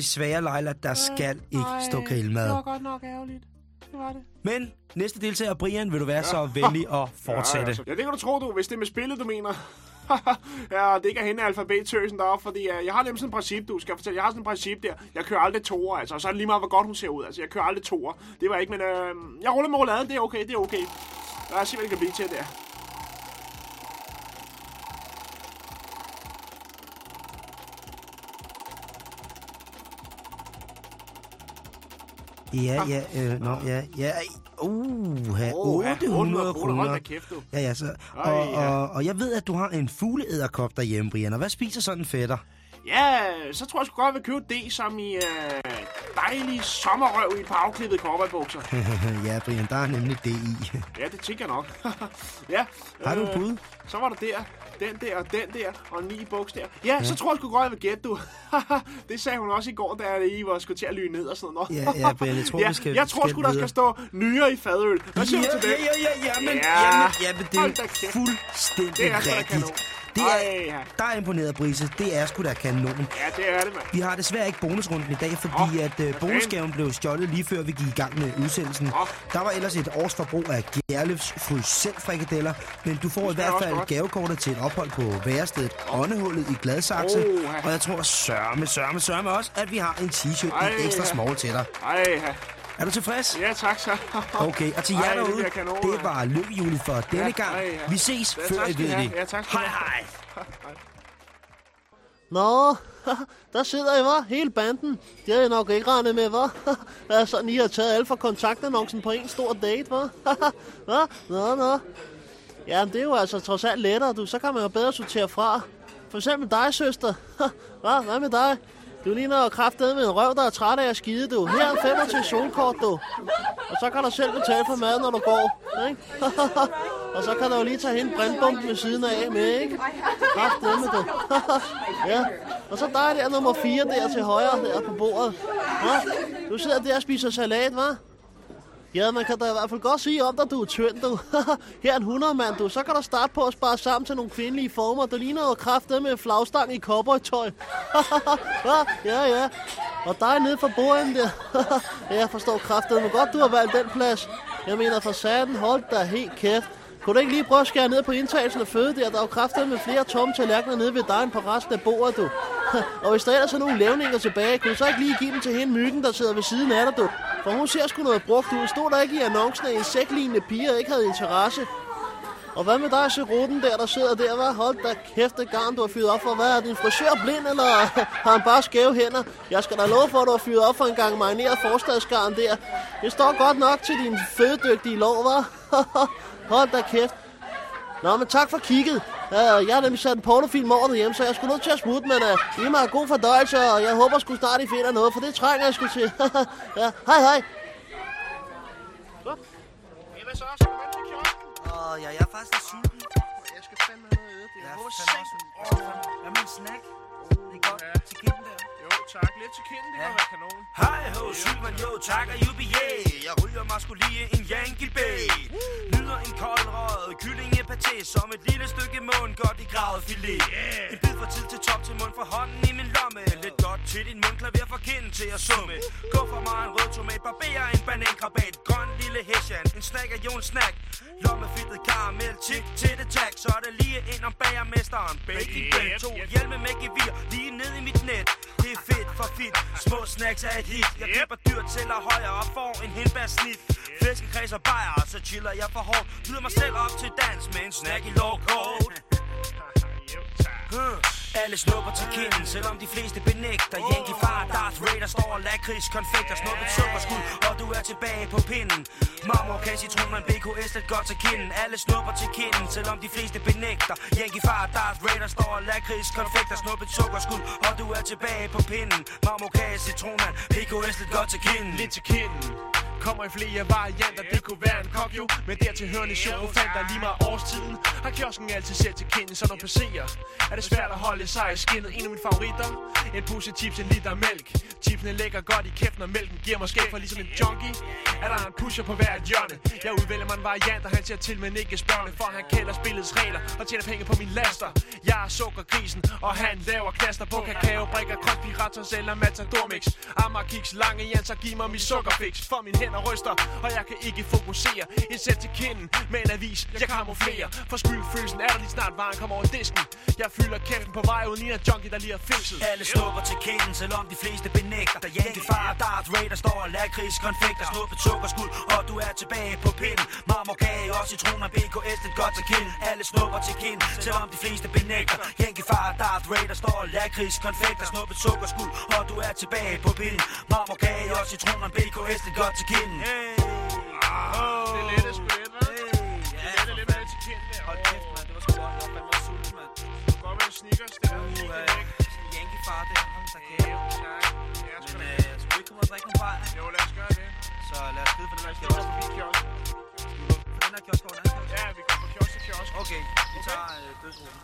Desværre, Leila, der skal ikke stå grillmad. Det var godt nok ærgerligt. Det var det. Men næste deltager, Brian, vil du være så venlig at fortsætte? Ja, altså. ja, det kan du tro, du, hvis det er med spillet, du mener. ja, det ikke er hende alfabettøsen deroppe, fordi uh, jeg har nemlig sådan et princip, du skal jeg fortælle. Jeg har sådan et princip der. Jeg kører aldrig toer, altså. Og så er det lige meget, hvor godt hun ser ud. Altså, jeg kører aldrig toer. Det var ikke, men øh, jeg ruller med roulade. Det er okay, det er okay. Lad os se, hvad det kan blive til der. Ja, ja, øh, nå, ja, ja. Uh, ha, ja, 800 Hold da kroner. kæft, du. Ja, ja, så. Og, ja. og, og jeg ved, at du har en fugleæderkop derhjemme, Brian. Og hvad spiser sådan en fætter? Ja, så tror jeg sgu godt, jeg vil købe det som i øh, dejlig sommerrøv i et par afklippede cowboybukser. ja, Brian, der er nemlig det i. Ja, det tænker jeg nok. ja. Har du et bud? Så var der der, den der og den der, og ni buks der. Ja, ja, så tror jeg sgu godt, jeg vil gætte, du. det sagde hun også i går, da I var skulle til at lyne ned og sådan noget. Ja, ja, Brian, jeg tror, ja, vi skal- Jeg tror sgu, der skal stå nyere i fadøl. Hvad siger ja, du til det? ja, ja, ja, men, Ja. ja. Jamen, ja, men det er fuldstændig Det er rigtigt. Det Ej, er, ja. der er imponeret, Brise. Det er sgu da kanon. Ja, det er det, mand. Vi har desværre ikke bonusrunden i dag, fordi Åh, at for bonusgaven blev stjålet lige før vi gik i gang med udsendelsen. Åh. Der var ellers et års forbrug af Gerlefs frikadelfrikadeller, men du får i hvert fald gavekortet til et ophold på værestedet Åndehullet i Gladsaxe. Oha. Og jeg tror sørme, sørme, sørme også, at vi har en t-shirt Ej, i ekstra small til dig. Ej, ja. Er du tilfreds? Ja, tak så. Okay, og til jer Ej, det derude, kanon, det mand. var lykkehjulet for denne Ja, gang. ja. Vi ses, Ja, før I ved det. Ja, tak Hej, hej. Nå, der sidder I, var Hele banden. Det havde jeg nok ikke regnet med, var. Ja, sådan, I har taget alle fra kontaktannoncen på en stor date, var. Hva? Nå, nå. Ja, det er jo altså trods alt lettere, du. Så kan man jo bedre sortere fra. For eksempel dig, søster. Hva? Hvad med dig? Du ligner kraftedeme med en røv, der er træt af at skide, du. Her er en femmer til solkort, du. Og så kan du selv betale for mad, når du går. Ikke? og så kan du jo lige tage hende brændbomben ved siden af med, ikke? Kraftedeme, du. ja. Og så dig der nummer 4 der til højre der på bordet. Ja. Du sidder der og spiser salat, hva'? Ja, man kan da i hvert fald godt sige om dig, du er tynd, du. Her er en 100 mand, du. Så kan du starte på at spare sammen til nogle kvindelige former. Du ligner jo kraft med en flagstang i cowboytøj. ja, ja, ja. Og dig nede for borden der. ja, jeg forstår kraftet, men godt du har valgt den plads. Jeg mener for satan, hold da helt kæft. Kunne du ikke lige prøve at skære ned på indtagelsen af føde der? Der er jo kraftet med flere tomme tallerkener nede ved dig end på resten af bordet, du. Og hvis der ellers er nogle levninger tilbage, kunne du så ikke lige give dem til hende myggen, der sidder ved siden af dig, du? For hun ser sgu noget brugt ud. Stod der ikke i annoncen, at en sæklignende piger ikke havde interesse? Og hvad med dig, Seroten der, der sidder der? Hvad? Hold da kæft, det garn, du har fyret op for. Hvad er din frisør blind, eller har han bare skæve hænder? Jeg skal da love for, at du har fyret op for en gang marineret forstadsgarn der. Det står godt nok til din fødedygtige lov, hva'? Hold da kæft. Nå, men tak for kigget. Uh, jeg har nemlig sat en pornofilm over derhjemme, så jeg skulle nødt til at smutte, men uh, I mig god fordøjelse, og jeg håber sgu snart, I finder noget, for det trænger jeg sgu til. ja, hej hej. Ja, hvad så? Kiosken? Åh, ja, jeg er faktisk lidt sulten. Jeg skal fandme have noget at æde. Det er er hårdt fandme også. Hvad med en snack? Det er godt Ja. til kinden der. Tak. Lidt til kinden, det Ja. være kanon. Hej ho, Sylvan, jo tak og UBA Jeg ryger mig sgu lige en Yankee Bay Nyder en kold rød kyllingepaté Som et lille stykke mund. Godt i gravet filet. En bid fra tid til top til mund fra hånden i min lomme. Lidt godt til din mund, klaver fra kinden til at summe. Gå for mig en rød tomat, barber en banankrabat. Grøn lille hessian, en snack er jo en snack Lommefittet karamel, tik til det tag Så er det lige ind om bagermesteren Baking bread, to. hjelme med gevir Lige ned i mit net. Det er fedt for fedt, små snacks er et hit. Jeg køber dyrt til og højere og får en hindbærsnit Flæskekreds og bajer, så chiller jeg for hårdt. Byder mig selv op til dans med en snack i low code tak. Hmm. Alle snupper til kinden, selvom de fleste benægter. Yankee far, Darth Vader står og lakrids, konfekter Snuppet sukkerskud, og du er tilbage på pinden. Marmor, kan citronen, BKS lidt godt til kinden. Alle snupper til kinden, selvom de fleste benægter. Yankee far, Darth Vader står og lakrids, konfekter Snuppet sukkerskud, og du er tilbage på pinden. Marmor, kan citronen, BKS lidt godt til kinden. Lidt til kinden. Kommer i flere varianter, det kunne være en kok jo Men dertil hørende show fandt der lige meget årstiden Har kiosken altid selv til kende så når passerer Er det svært at holde sig i skinnet En af mine favoritter En pose chips, en liter mælk Chipsene lægger godt i kæft, når mælken giver mig skæf for ligesom en junkie. Er der en pusher på hver hjørne? Jeg udvælger mig en variant, og han ser til, men ikke spørgende, for han kender spillets regler og tjener penge på min laster. Jeg er sukkergrisen, og han laver knaster på kakao, brikker, konspirator sælger matador mix. Amager kiks, lange jans og giv mig min sukkerfix. For min hænder ryster, og jeg kan ikke fokusere. En sæt til kinden med en avis, jeg kamuflerer. For skyldfølelsen er der lige snart varen kommer over disken. Jeg fylder kæften på vej uden en junkie, der lige er fængslet. Alle snupper til kinden, selvom de fleste benægter. Yankee far, Darth Vader står og lakrids konfekter Snuppet sukkerskud, og du er tilbage på pinden. Marmorkage og citroner, BKS, det godt til kind Alle snupper til kind, selvom de fleste benægter. Yankee far, Darth Vader står og lakrids konfekter Snuppet sukkerskud, og du er tilbage på pinden. Marmorkage og citroner, BKS, det godt til kind hey. Det er lidt, sgu lidt, hva'? Ja, Det er lidt med til kind der. Hold kæft, mand. Det var sgu godt. Jeg var fandme sulten, mand. Du går med en sneakers der. Uh, Det er uh, ikke. sådan en Yankee far der. Hold da kæft. Jo, tak. Ja, Men øh, skulle vi ikke komme og drikke nogle bajer? Jo, lad os gøre det. Så lad os vide, for den her Lad os kiosk. gå forbi kiosken. For den her kiosk over den anden kiosk. Ja, vi går fra kiosk til kiosk. Okay, vi tager øh, dødsruten.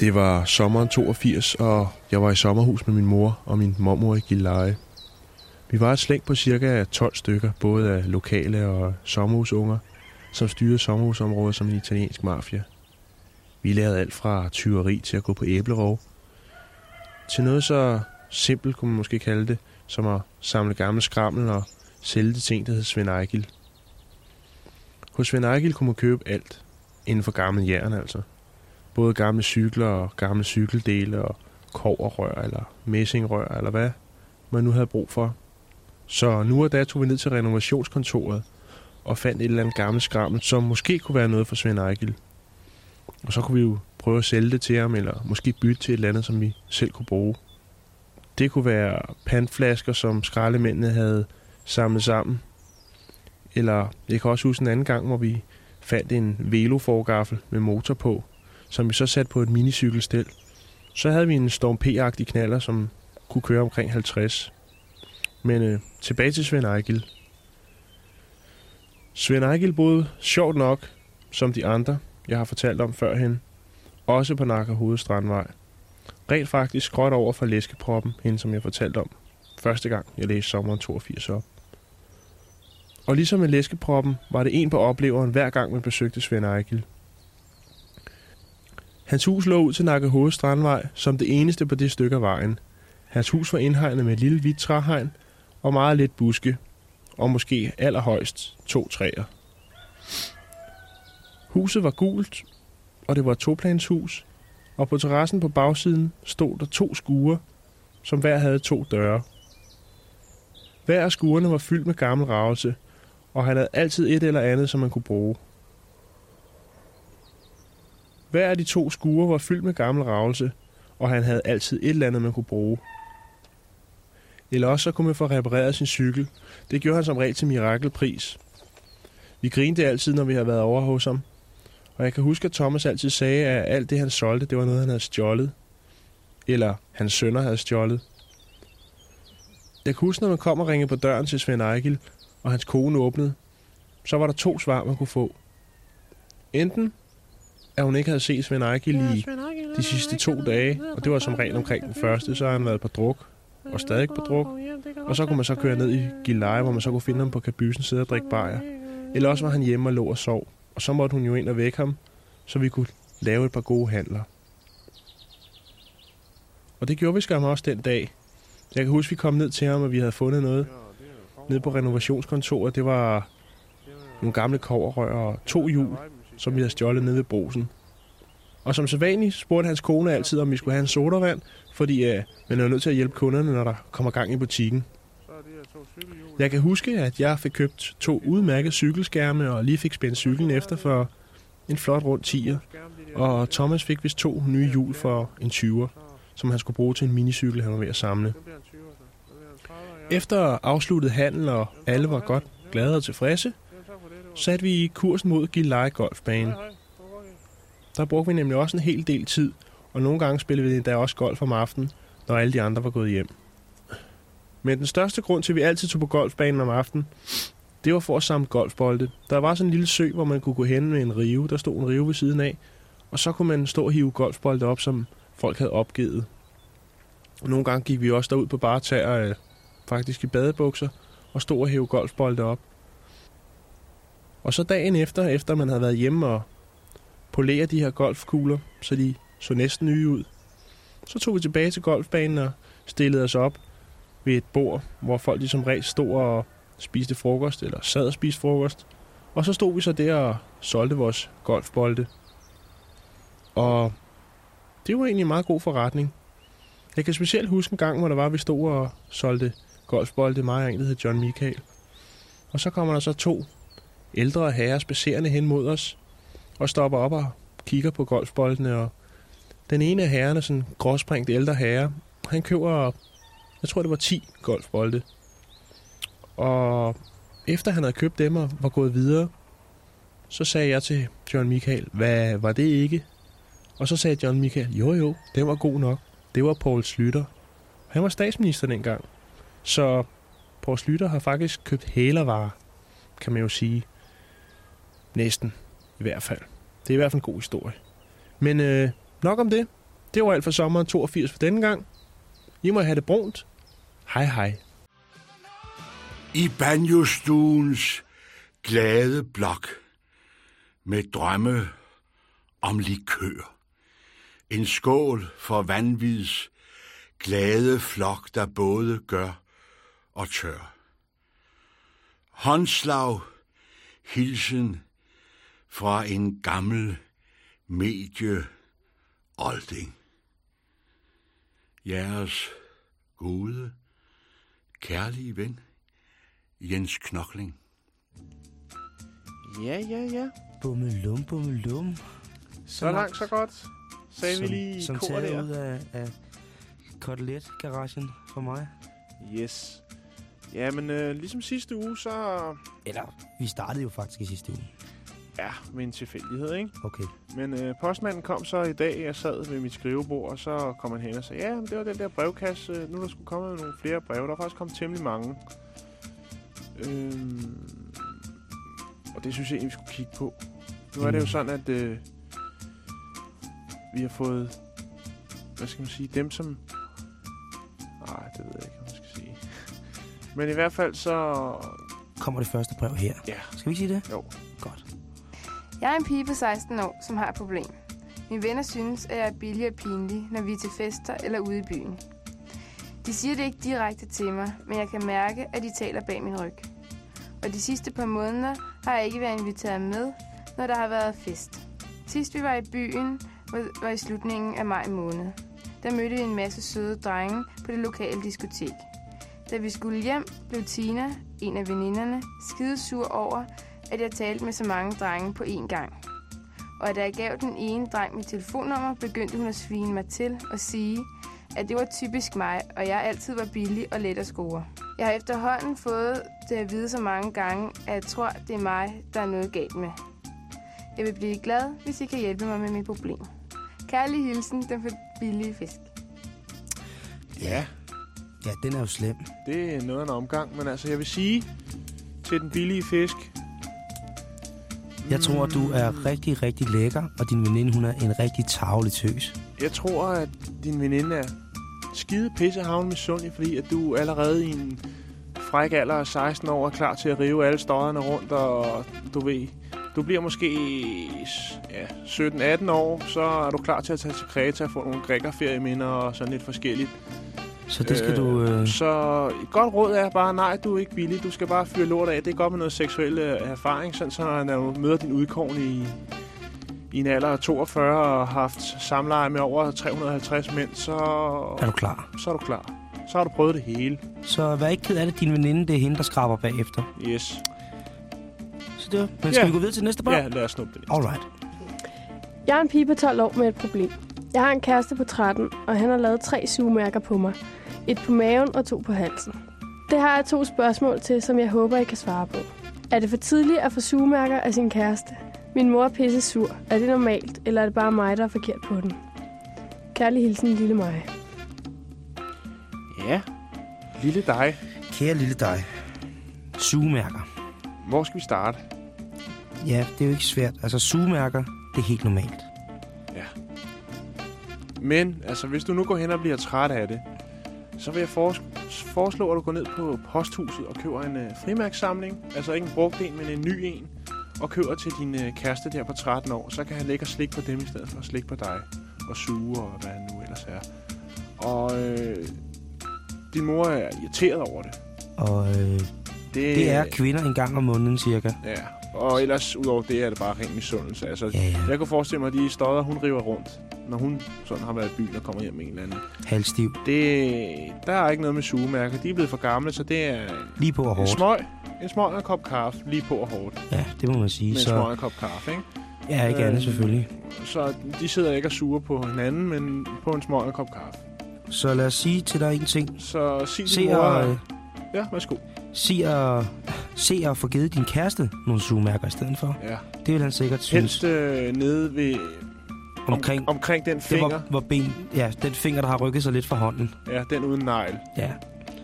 Det var sommeren 82, og jeg var i sommerhus med min mor og min mormor i Gilleleje. Vi var et slæng på cirka 12 stykker, både af lokale og sommerhusunger, som styrede sommerhusområdet som en italiensk mafia. Vi lavede alt fra tyveri til at gå på æblerov, til noget så simpelt, kunne man måske kalde det, som at samle gamle skrammel og sælge det ting, der hed Svend Ejgil. Hos Svend Ejgil kunne man købe alt, inden for gammel jern altså både gamle cykler og gamle cykeldele og koverrør eller messingrør eller hvad man nu havde brug for. Så nu og da tog vi ned til renovationskontoret og fandt et eller andet gammelt skrammel, som måske kunne være noget for Svend Ejgil. Og så kunne vi jo prøve at sælge det til ham, eller måske bytte til et eller andet, som vi selv kunne bruge. Det kunne være pantflasker, som skraldemændene havde samlet sammen. Eller jeg kan også huske en anden gang, hvor vi fandt en veloforgaffel med motor på, som vi så satte på et minicykelstel. Så havde vi en Storm P-agtig knaller, som kunne køre omkring 50. Men øh, tilbage til Svend Ejgil. Svend Ejgil boede sjovt nok, som de andre, jeg har fortalt om førhen, også på Nakker Hovedstrandvej. Rent faktisk skråt over for læskeproppen, hende som jeg fortalte om første gang, jeg læste sommeren 82 op. Og ligesom med læskeproppen, var det en på opleveren hver gang man besøgte Svend Ejgil. Hans hus lå ud til Nakke Hoved Strandvej som det eneste på det stykke af vejen. Hans hus var indhegnet med et lille hvidt træhegn og meget lidt buske, og måske allerhøjst to træer. Huset var gult, og det var et toplanshus, og på terrassen på bagsiden stod der to skure, som hver havde to døre. Hver af skurene var fyldt med gammel ravelse, og han havde altid et eller andet, som man kunne bruge. Hver af de to skure var fyldt med gammel ravelse, og han havde altid et eller andet, man kunne bruge. Eller også så kunne man få repareret sin cykel. Det gjorde han som regel til mirakelpris. Vi grinte altid, når vi havde været over hos ham. Og jeg kan huske, at Thomas altid sagde, at alt det, han solgte, det var noget, han havde stjålet. Eller hans sønner havde stjålet. Jeg kan huske, når man kom og ringede på døren til Svend Ejgil, og hans kone åbnede, så var der to svar, man kunne få. Enten, at hun ikke havde set Svend Ejgil i de sidste to dage, og det var som regel omkring den første, så har han været på druk, og stadig på druk. Og så kunne man så køre ned i Gilleleje, hvor man så kunne finde ham på kabysen, sidde og drikke bajer. Eller også var han hjemme og lå og sov, og så måtte hun jo ind og vække ham, så vi kunne lave et par gode handler. Og det gjorde vi skam også den dag. Jeg kan huske, vi kom ned til ham, og vi havde fundet noget ned på renovationskontoret. Det var nogle gamle koverrør og to hjul, som vi havde stjålet nede ved brosen. Og som sædvanligt spurgte hans kone altid, om vi skulle have en sodavand, fordi uh, man er nødt til at hjælpe kunderne, når der kommer gang i butikken. Jeg kan huske, at jeg fik købt to udmærkede cykelskærme, og lige fik spændt cyklen efter for en flot rund tiger. Og Thomas fik vist to nye hjul for en 20'er, som han skulle bruge til en minicykel, han var ved at samle. Efter afsluttet handel, og alle var godt glade og tilfredse, satte vi kursen mod Gilleleje Golfbane. Der brugte vi nemlig også en hel del tid, og nogle gange spillede vi endda også golf om aftenen, når alle de andre var gået hjem. Men den største grund til, at vi altid tog på golfbanen om aftenen, det var for at samle golfbolde. Der var sådan en lille sø, hvor man kunne gå hen med en rive. Der stod en rive ved siden af, og så kunne man stå og hive golfbolde op, som folk havde opgivet. Nogle gange gik vi også derud på bare tæer, øh, faktisk i badebukser, og stod og hæve golfbolde op. Og så dagen efter, efter man havde været hjemme og polere de her golfkugler, så de så næsten nye ud, så tog vi tilbage til golfbanen og stillede os op ved et bord, hvor folk ligesom regel stod og spiste frokost, eller sad og spiste frokost. Og så stod vi så der og solgte vores golfbolde. Og det var egentlig en meget god forretning. Jeg kan specielt huske en gang, hvor der var, vi stod og solgte golfbolde, mig og en, der hed John Michael. Og så kommer der så to ældre herrer spacerende hen mod os, og stopper op og kigger på golfboldene, og den ene af herrerne, sådan en gråsprængt ældre herre, han køber, jeg tror det var 10 golfbolde. Og efter han havde købt dem og var gået videre, så sagde jeg til John Michael, hvad var det ikke? Og så sagde John Michael, jo jo, det var god nok. Det var Paul Slytter. Han var statsminister dengang. Så Paul Slytter har faktisk købt hælervarer, kan man jo sige. Næsten, i hvert fald. Det er i hvert fald en god historie. Men øh, nok om det. Det var alt for sommeren 82 for denne gang. I må have det brunt. Hej hej. I banjostuens glade blok med drømme om likør. En skål for vanvids glade flok, der både gør og tør. Håndslag, hilsen fra en gammel medie olding. Jeres gode, kærlige ven, Jens Knokling. Ja, ja, ja. Bummelum, bummelum. Så langt, så godt. Sagde vi lige som kor der. ud af, af kotelet-garagen for mig. Yes. Jamen, øh, ligesom sidste uge, så... Eller, vi startede jo faktisk i sidste uge. Ja, med en tilfældighed, ikke? Okay. Men øh, postmanden kom så i dag, jeg sad ved mit skrivebord, og så kom han hen og sagde, ja, men det var den der brevkasse, øh, nu er der skulle komme nogle flere breve. Der er faktisk kommet temmelig mange. Øhm, og det synes jeg egentlig, vi skulle kigge på. Nu er det jo Mm. sådan, at øh, vi har fået, hvad skal man sige, dem som... Nej, det ved jeg ikke, hvad man skal sige. Men i hvert fald så... Kommer det første brev her. Ja, Skal vi sige det? jo. Jeg er en pige på 16 år, som har et problem. Mine venner synes, at jeg er billig og pinlig, når vi er til fester eller ude i byen. De siger det ikke direkte til mig, men jeg kan mærke, at de taler bag min ryg. Og de sidste par måneder har jeg ikke været inviteret med, når der har været fest. Sidst vi var i byen, var- var i slutningen af maj måned. Der mødte vi en masse søde drenge på det lokale diskotek. Da vi skulle hjem, blev Tina, en af veninderne, skidesur over, at jeg talte med så mange drenge på én gang. Og da jeg gav den ene dreng mit telefonnummer, begyndte hun at svine mig til og sige, at det var typisk mig, og jeg altid var billig og let at score. Jeg har efterhånden fået det at vide så mange gange, at jeg tror, det er mig, der er noget galt med. Jeg vil blive glad, hvis I kan hjælpe mig med mit problem. Kærlig hilsen, den for billige fisk. Ja, Ja, den er jo slem. det er noget af en omgang, men altså jeg vil sige til den billige fisk, jeg tror, du er rigtig, rigtig lækker, og din veninde, hun er en rigtig tavlig tøs. Jeg tror, at din veninde er skide pissehavn med sundlig, fordi at du allerede i en fræk alder af 16 år er klar til at rive alle støjerne rundt, og du ved, du bliver måske ja, 17-18 år, så er du klar til at tage til Kreta og få nogle grækkerferieminder og sådan lidt forskelligt. Så det skal øh, du... Øh, Så et godt råd er bare, nej, du er ikke billig, du skal bare fyre lort af. Det er godt med noget seksuel øh, erfaring, sådan så når du møder din udkårne i, i en alder af 42 og har haft samleje med over 350 mænd, så, er du klar? så er du klar. Så har du prøvet det hele. Så vær ikke ked af det, din veninde, det er hende, der skraber bagefter. Yes. Så det var. Men skal Ja. vi gå videre til næste brev? Ja, lad os snuppe det. Alright. Jeg er en pige på 12 år med et problem. Jeg har en kæreste på 13, og han har lavet tre sugemærker på mig. Et på maven og to på halsen. Det har jeg to spørgsmål til, som jeg håber, I kan svare på. Er det for tidligt at få sugemærker af sin kæreste? Min mor er pisse sur. Er det normalt, eller er det bare mig, der er forkert på den? Kærlig hilsen, lille mig. Ja. Lille dig. Kære lille dig. Sugemærker. Hvor skal vi starte? Ja, det er jo ikke svært. Altså, sugemærker, det er helt normalt. Men, altså, hvis du nu går hen og bliver træt af det, så vil jeg foreslå, at du går ned på posthuset og køber en øh, frimærkssamling. Altså ikke en brugt en, men en ny en. Og køber til din øh, kæreste der på 13 år. Så kan han lægge og slik på dem i stedet for at slik på dig. Og suge og hvad han nu ellers er. Og øh, din mor er irriteret over det. Og øh, det, det er kvinder en gang om måneden cirka. Ja, og ellers udover det er det bare ren misundelse. Altså, Ja, ja. Jeg kunne forestille mig, at de stodder, hun river rundt, når hun sådan har været i byen og kommer hjem med en eller anden. Halvstiv. Det, der er ikke noget med sugemærker. De er blevet for gamle, så det er Lige på og en hårdt. smøg, en smøg og en kop kaffe, lige på og hårdt. Ja, det må man sige. Med en smøg og Så en kop kaffe, ikke? ja, ikke andet Øh, selvfølgelig. Så de sidder ikke og suger på hinanden, men på en smøg og en kop kaffe. Så lad os sige til dig en ting. Så sig Se din mor... og, øh, Ja, værsgo. se og, se og få givet din kæreste nogle sugemærker i stedet for. Ja. Det vil han sikkert synes. Helst øh, nede ved... Om, Omkring- omkring den Det finger. var, hvor ben, ja, den finger, der har rykket sig lidt fra hånden. Ja, den uden negl. Ja,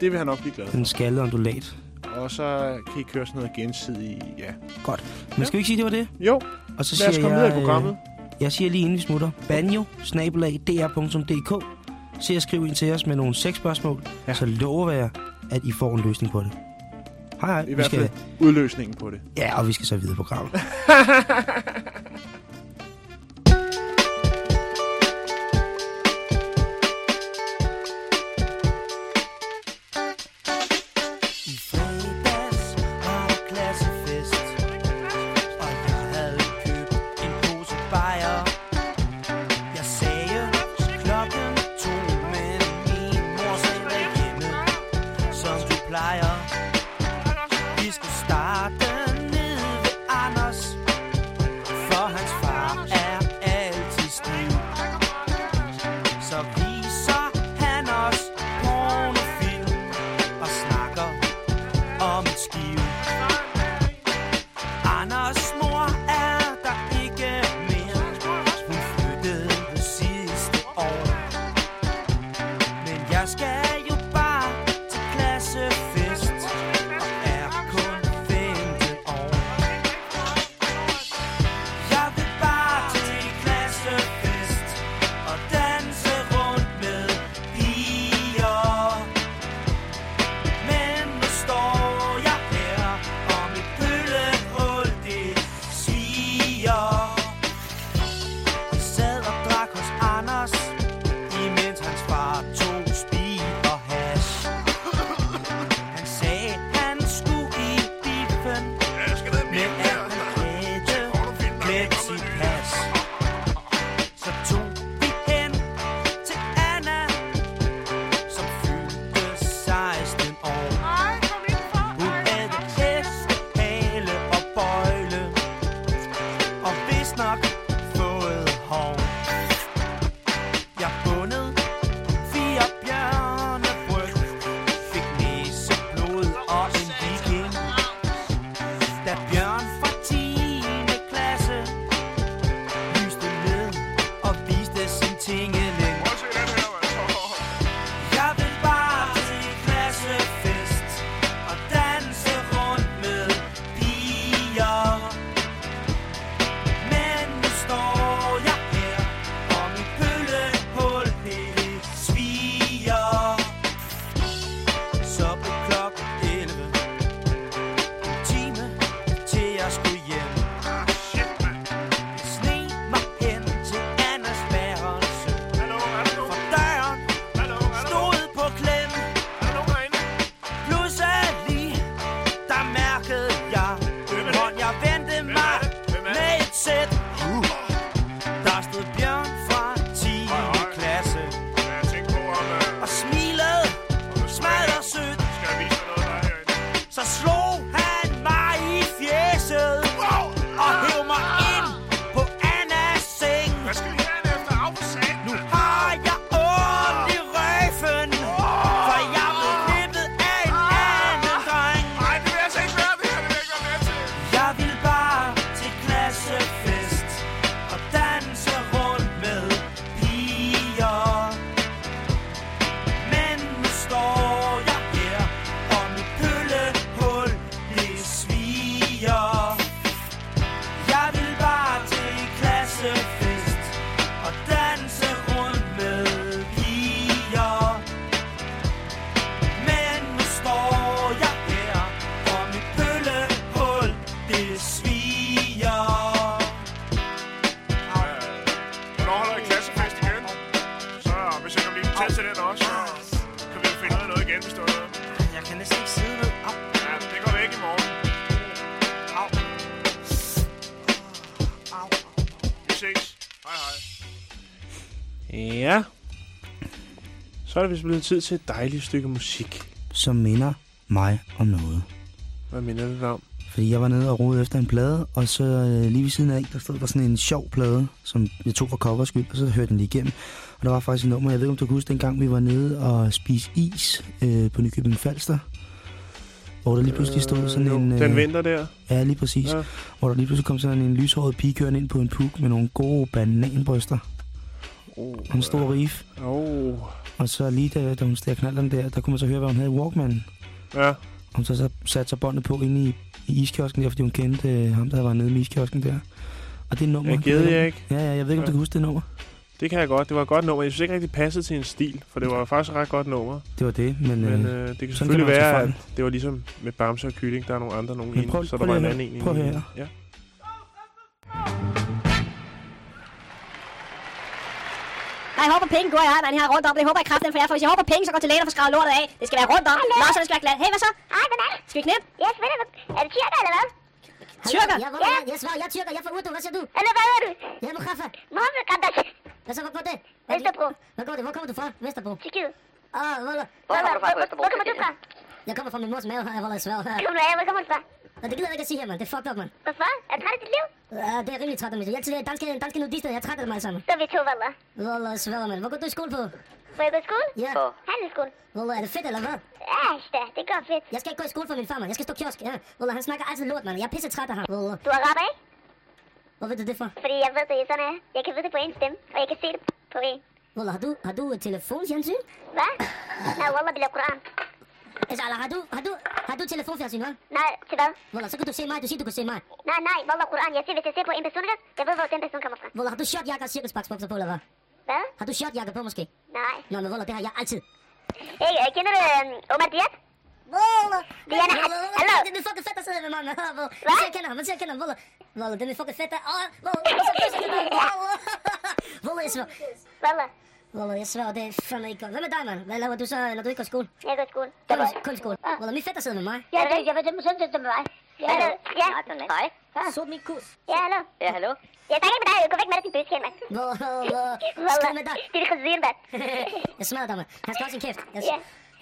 Det vil han nok blive glad for. den skaldede ondulat. Og så kan I køre sådan noget gensidigt, ja. Godt. Men skal vi ikke sige, det var det? Jo, Og så lad os siger komme jeg, videre i programmet. Øh, jeg siger lige inden vi smutter. Banjo, snabelag, dr.dk. Se og skriv ind til os med nogle seks spørgsmål. Ja. Ja. Så lover jeg, at I får en løsning på det. Hej hej. I Vi hvert skal, fald udløsningen på det. ja, og vi skal så videre på programmet. that beyond Ja. Så er det vist blevet tid til et dejligt stykke musik. Som minder mig om noget. Hvad minder det dig om? Fordi jeg var nede og rode efter en plade, og så øh, lige ved siden af, der stod der sådan en sjov plade, som jeg tog for covers skyld, og så hørte den lige igennem. Og der var faktisk et nummer, jeg ved ikke, om du kan huske, dengang vi var nede og spise is øh, på Nykøbing Falster. Hvor der lige pludselig stod sådan jo, en... Den vinter der. Ja, lige præcis. Ja. Hvor der lige pludselig kom sådan en lyshåret pige kørende ind på en puk med nogle gode bananbryster. Oh, en stor rif. Oh. Og så lige da, da hun steg knalderen der, der kunne man så høre, hvad hun havde i Walkman. Ja. Og så, så satte sig båndet på inde i, i iskiosken der, fordi hun kendte øh, ham, der var nede i iskiosken der. Og det er nummer. Jeg gæder jeg ikke. Ja, ja, jeg ved ikke, om Ja. du kan huske det nummer. Det kan jeg godt. Det var et godt nummer. Jeg synes ikke rigtig passede til en stil, for det var faktisk et ret godt nummer. Det var det, men... Men øh, øh, det kan selvfølgelig kan være, at det var ligesom med Bamse og Kylling. Der er nogle andre nogen Men inde, prøv- så der prøv var en anden en. Prøv høre. Ja. Jeg håber penge, går jeg, man. Jeg har rundt om det. Jeg håber i kraften, for jeg får. Hvis jeg håber penge, så går til lægen og får skrevet lortet af. Det skal være rundt om. Nå, så det skal være glat. Hey, hvad så? Ej, hvad er Skal vi knæppe? Ja, selvfølgelig. Er det tyrker, eller hvad? Tyrker? Ja, ja. Jeg svarer, jeg er tyrker. Jeg er fra Urdu. Hvad siger du? Eller hvad er du? Jeg er Mukhaffa. Mohammed Kandas. Hvad så, hvor går det? Vesterbro. Hvad går det? Hvor kommer du fra? Vesterbro. Tyrkiet. Ah, hvor Hvor kommer du fra Vesterbro? Hvor kommer du fra? Jeg kommer fra min mors mave, har jeg voldet svær. Kommer du af? Hvor kommer du fra? Nå, det gider jeg ikke at sige her, mand. Det er fucked up, mand. Hvorfor? Er du træt af dit liv? Ja, det er rimelig træt af mit liv. Jeg er danske, danske nudister. Jeg er træt af dem alle sammen. Så er vi to, Valder. Wallah, svær, mand. Hvor går du i skole på? Hvor jeg går i skole? Ja. På handelsskole. Wallah, er det fedt, eller hvad? Ja, da. Det går fedt. Jeg skal ikke gå i skole for min far, mand. Jeg skal stå kiosk. Ja. Wallah, han snakker altid lort, mand. Jeg er pisse træt af ham. Wallah. Du er araber, ikke? Hvor ved du det fra? Fordi jeg ved det er sådan, at jeg kan vide det på en stemme, og jeg kan se det på en. Wallah, har du, har du et telefonfjernsyn? Hvad? Nej, Wallah, bliver Koran. Altså, Allah, har du, har du, har du telefonfjernsyn, hva'? Nej, til hvad? Wallah, så kan du se mig. Du siger, du kan se mig. Nej, nej, Wallah, Koran. Jeg siger, hvis jeg ser på en person, jeg ved, hvor den person kommer fra. Wallah, har du shortjakke og cirkusbaksbukser på, eller hvad? Hvad? Har du shortjakke på, måske? Nej. Nå, men Wallah, det har jeg altid. Hey, kender du øh, Omar Diaz? Wallah. Diana, hallo. Det er fucking fedt at sidde med mig. Hvad? Man ser, jeg kender ham. Man ser, jeg kender ham. Wallah. Wallah, det er fucking fedt. Åh, Wallah. Wallah, Wallah, jeg svær. Wallah. Wallah, jeg svær, det er fandme ikke godt. Hvad med dig, mand? Hvad laver du så, når du ikke går i skole? Jeg går i skole. Kun, kun skole. Wallah, mit fedt at sidde med mig. Ja, det, jeg vil simpelthen sidde med mig. Ja, hallo. Ja. Hej. Sort min kus. Ja, hallo. Ja, hallo. Jeg snakker ikke med dig. Gå væk med dig, din bøskæld, mand. Wallah. Skrid med dig. Det er det khazir, mand. Jeg smadrer dig, mand. Han skal også en kæft. Jeg,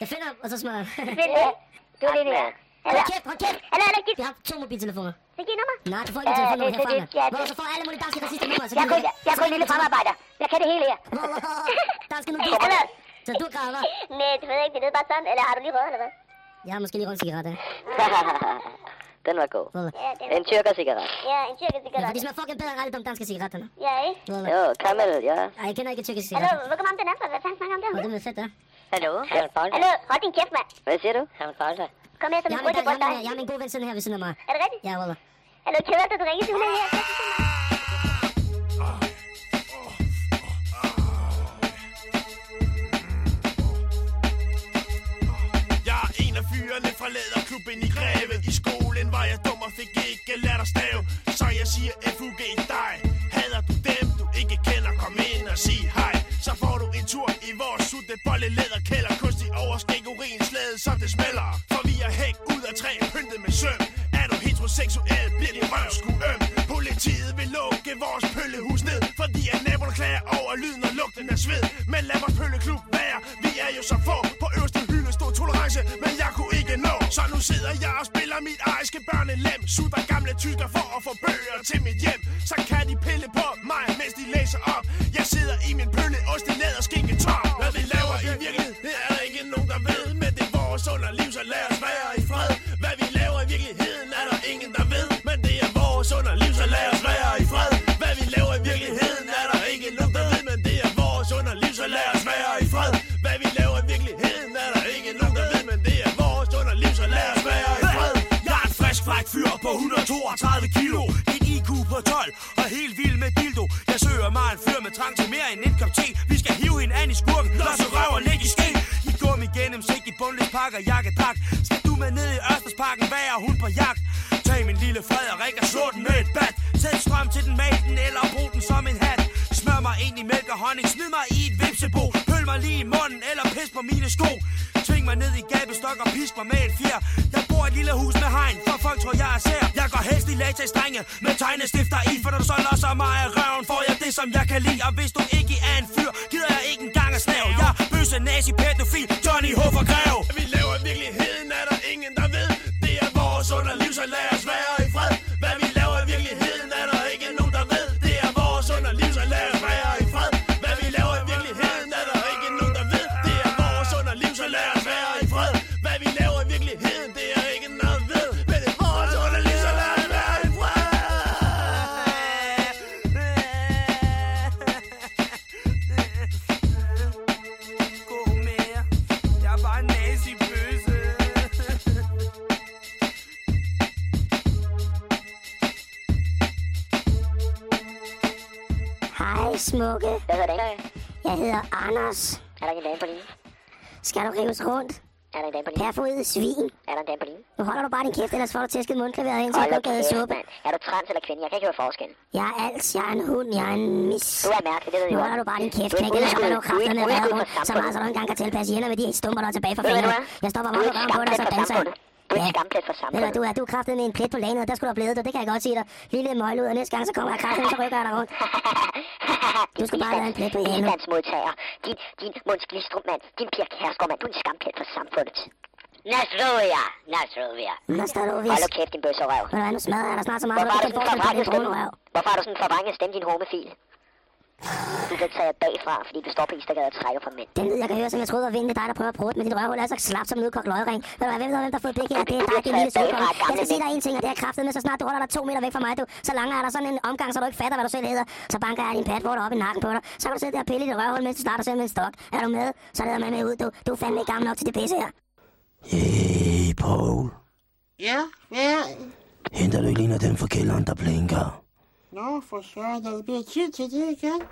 jeg finder ham, og så smadrer jeg. Det. Du er lige. Hold kæft, hold kæft. Hallo, hallo, gift. Jeg har to mobiltelefoner. Du give nummer? Nej, du får ikke et telefonnummer herfra, mand. Hvor så får alle mulige danske racister nummer. Jeg er kun, jeg er kun en lille fremarbejder. Jeg kan det hele her. Danske nummer. Hallo. Så du er graver? Nej, du ved ikke, det er bare sådan. Eller har du lige røget, eller hvad? Jeg har måske lige røget en cigaret, ja. Den var god. Wallah. En tyrker-cigaret. Ja, en tyrkisk cigaret. Ja, de smager fucking bedre alle de danske cigaretter. Ja, ikke? Jo, Kamel, ja. Ej, jeg kender ikke tyrkisk cigaret. Hallo, hvor kommer ham den anden? Hvad fanden snakker om det? det er fedt, ja. Hallo? Herman Paulsen. Hallo, hold din kæft, mand. Hvad siger du? Herman Paulsen. Kom her, så Jeg vi har bruger det på dig. Jeg har min gode ven siddende her ved siden af mig. Er det rigtigt? Ja, Wallah. Hallo, kæder du, du ringer til 100 her. Er fyrene fra læderklubben i Greve I skolen var jeg dum og fik ikke lært at stave Så jeg siger FUG dig Hader du dem du ikke kender Kom ind og sig hej får tur i vores sutte bolle læderkælder Kunstig overskæg urin slæde så det smelder For vi er hæk ud af træ pyntet med søm. Er du heteroseksuel bliver din røv sku øm. Politiet vil lukke vores pøllehus ned Fordi at naboerne klager over lyden og lugten af sved. Men lad vores pølleklub være. Vi er jo så få på øverste hylde stor tolerance Men jeg kunne ikke nå. Så nu sidder jeg og spiller mit ejerske børnelem. Sutter gamle tysker for at få bøger til mit hjem. Så kan de pille på honning, smid mig i et vipsebo Høl mig lige i munden eller pis på mine sko. Tving mig ned i gabestok og pisk mig med et fjer. Jeg bor i et lille hus med hegn, for folk tror jeg er sær. Jeg går helst i latex strenge med tegnestifter i, for når du så losser mig af røven, får jeg det, som jeg kan lide. Og hvis du Skal du rives rundt? Er der en dame på linjen? Perfod svin. Er der en dame på linjen? Nu holder du bare din kæft, ellers får du tæsket mundklaveret ind til kæft, suppe. mand. Er du trans eller kvinde? Jeg kan ikke høre forskel. Jeg er alt. Jeg er en hund. Jeg er en mis. Du er mærkelig, det ved jeg Nu holder du bare din kæft, Du er knæk. Ellers udskud. holder du Du er krafterne udskud været for rundt. Så meget, så du ikke engang kan tælle patienter med de stumper, der er tilbage fra hvad fingrene. Jeg stopper er meget en røven på dig, så for danser. Du er en skamplet for samfundet. du, du er, du er kraftet med en plet på lanet, der skulle du have blevet det. Det kan jeg godt sige dig. Lille møglud, og næste gang, så kommer jeg kraften, så rykker jeg dig rundt. Du skulle bare have en plet på hælene. Bistandsmodtager. Din, din Måns Glistrup, mand. Din Pia Kærsgaard, mand. Du er en skamplet for samfundet. Nasrovia. Nasrovia. Nastarovis. Hold kæft, din bøsserøv. Ved du hvad, nu smadrer jeg dig snart så meget, Hvorfor du har du sådan en dig forvrænget stemme? Hvorfor har du sådan en forvrænget stemme, din homofil? Du bliver taget bagfra, fordi du står på Instagram og trækker på mænd. Den lyd, jeg kan høre, som jeg troede var vinden, det er dig, der prøver at prøve med dit røvhul, er så slap som en udkogt løgring. Ved du hvad, hvem ved, hvem der har fået blik her? Det er dig, din lille sølvkonge. Jeg skal sige dig en ting, og det er kraftet med, så snart du holder dig to meter væk fra mig, du. Så langt er der sådan en omgang, så du ikke fatter, hvad du selv hedder. Så banker jeg din patvorter op i nakken på dig. Så kan du sidde der og pille i dit røvhul, mens du starter selv med en stok. Er du med? Så leder med med ud, du. Du er fandme ikke gammel nok til det pisse her. Hey, Paul. Ja, ja. Henter du ikke lige noget af dem fra kælderen, der blinker? Nå, for søren, når det bliver tid til det igen.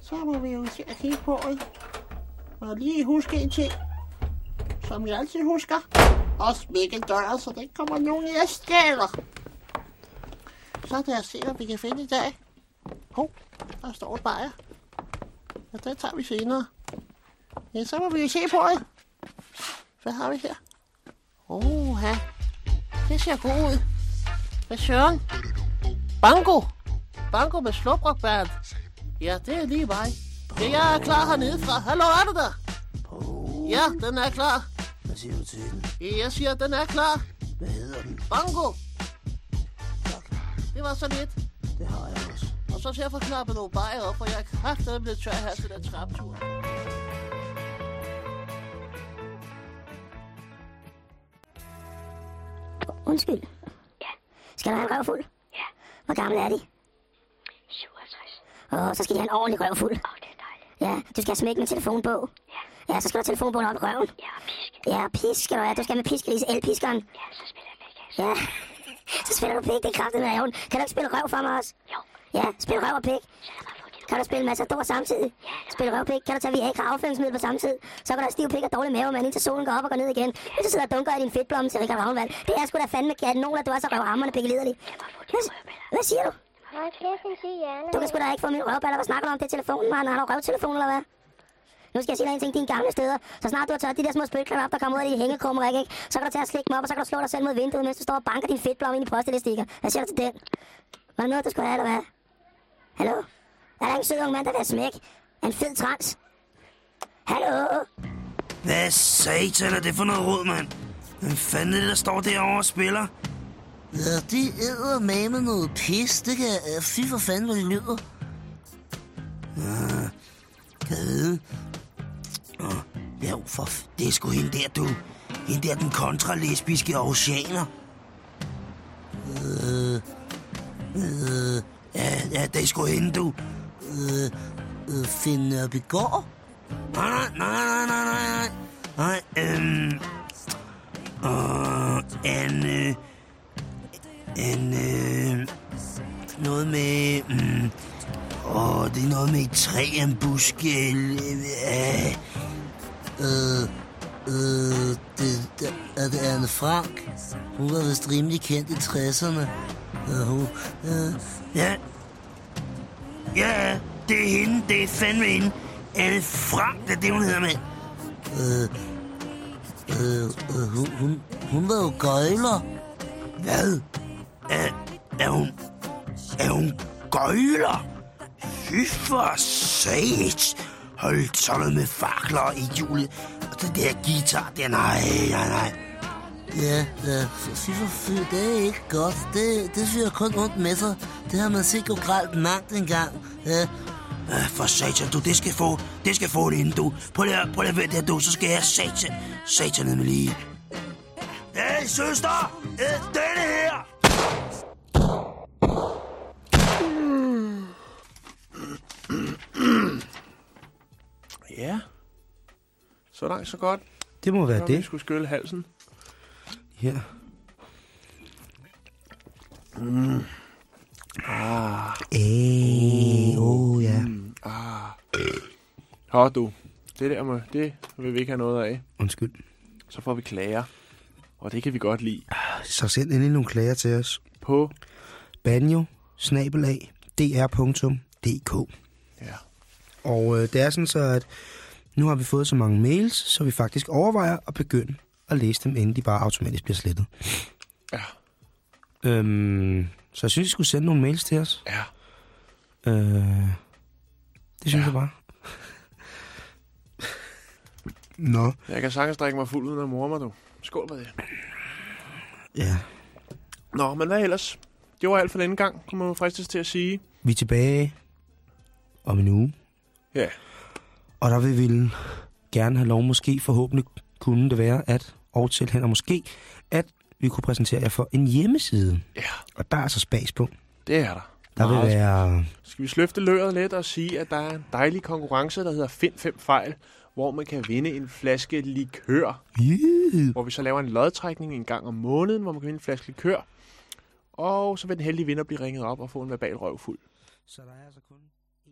Så må vi jo se at kigge på det. Og lige huske en ting, som jeg altid husker. Og smække døren, så der ikke kommer nogen i stjæler. Så lad os se, hvad vi kan finde i dag. Hov, der står et bajer. Og det tager vi senere. Ja, så må vi jo se på det. Hvad har vi her? Oha. Det ser godt ud. Hvad søren? Bango. Bango med slubrokband. Ja, det er lige mig. Ja, jeg er klar hernede fra. Hallo, er du der? Ja, den er klar. Hvad siger du til den? Ja, jeg siger, den er klar. Hvad hedder den? Bango. Det var så lidt. Det har jeg også. Og så skal jeg knappet nogle bajer op, for jeg er kraftedet blevet tør her til den traptur. Undskyld. Ja. Skal du have en røvfuld? Ja. Hvor gammel er de? 67. Åh, så skal de have en ordentlig røvfuld. Åh, det er dejligt. Ja, du skal smække med telefonbog. Ja. Ja, så skal du have telefonbogen op i røven. Ja, og pisk. Ja, pisk skal du have. Du skal med piskeris, elpiskeren. Ja, så spiller jeg væk. Ja, så spiller du pik. Det er kraftigt med. Kan du ikke spille røv for mig også? Jo. Ja, spil røv og pik. Så få dit Kan du spille Matador samtidig? Spil røv og pik. Kan du tage Viagra afføringsmiddel på samme tid? Så kan du have stiv pik og dårlig mave, men indtil solen går op og går ned igen. Hvis du sidder og dunker i din fedtblomme til Rikard Ravnvald. Det er sgu da fandme af du er så røvhammerne pikkeliderlig. Hvad, hvad siger du? Du kan sgu da ikke få min røvballer. Hvad snakker du om? Det er telefonen, man. Har du røvtelefon, eller hvad? Nu skal jeg sige dig en ting, dine gamle steder. Så snart du har taget de der små spytklat op, der kommer ud af de hængekrumme række, ikke? så kan du tage og slikke dem op, og så kan du slå dig selv mod vinduet, mens du står og banker din fedtblomme ind i postelistikker. Hvad siger du til den? Var det noget, du skulle have, eller hvad? Hallo? Er der en sød ung mand, der vil smæk? En fed trans? Hallo? Hvad satan er det for noget råd, mand? Hvem fanden er det, der står derovre og spiller? Ja, det æder med med noget pis. Det kan jeg... Fy for fanden, hvor det lyder. Ja, kan jeg vide? Ja, for... f- Det er sgu hende der, du. Hende der, den kontralesbiske oceaner. Øh, øh, ja, ja, det er sgu hende, du. Øh, øh, Finn Nørbegaard? Nej, nej, nej, nej, nej, nej. Nej, øhm... Og en... Øh, en... Øh, noget med... Mm, åh, det er noget med et træ, en buske... Øh, øh, øh, det, det, er det Anne Frank? Hun var vist rimelig kendt i 60'erne. Øh, hun, øh, ja, Ja, det er hende. Det er fandme hende. Anne Frank, det er det, hun hedder med. Øh, øh, øh, hun, hun, hun var jo gøjler. Hvad? Er, er hun... Er hun gøjler? Fy for sat. Hold sådan med fakler i hjulet. Og den der guitar, der nej, nej, nej. Ja, ja, fy for fy, det er ikke godt. Det, det synes jeg kun ondt med sig. Det har man set gå gralt mangt en gang. Ja, Øh, For satan, du, det skal få, det skal få det inden, du. Prøv lige, prøv lige at vente her, du, så skal jeg satan, satan med lige. Hey, søster, øh, denne her! Ja. Så langt, så godt. Det må være Så vi det. skulle skylle halsen. Ja. Mm. Ah. Øh, oh, ja. Mm. Ah. Hå, du. Det der må, det vil vi ikke have noget af. Undskyld. Så får vi klager. Og det kan vi godt lide. Så send endelig nogle klager til os. På? Banjo, snabelag, dr.dk. Ja. Og øh, det er sådan så, at nu har vi fået så mange mails, så vi faktisk overvejer at begynde at læse dem, inden de bare automatisk bliver slettet. Ja. Øhm, så jeg synes, I skulle sende nogle mails til os. Ja. Øh, det synes ja. jeg bare. Nå. Jeg kan sagtens drikke mig fuld uden at morme mig, du. Skål på det. Ja. Nå, men hvad ellers? Det var alt for denne gang, kunne man fristes til at sige. Vi er tilbage om en uge. Ja. Og der vil vi gerne have lov, måske forhåbentlig kunne det være, at og til hen og måske, at vi kunne præsentere jer for en hjemmeside. Ja. Og der er så spas på. Det er der. Der vil være... Skal vi sløfte løret lidt og sige, at der er en dejlig konkurrence, der hedder Find 5 fejl, hvor man kan vinde en flaske likør. Yeah. Hvor vi så laver en lodtrækning en gang om måneden, hvor man kan vinde en flaske likør. Og så vil den heldige vinder blive ringet op og få en verbal røvfuld. Så der er altså kun...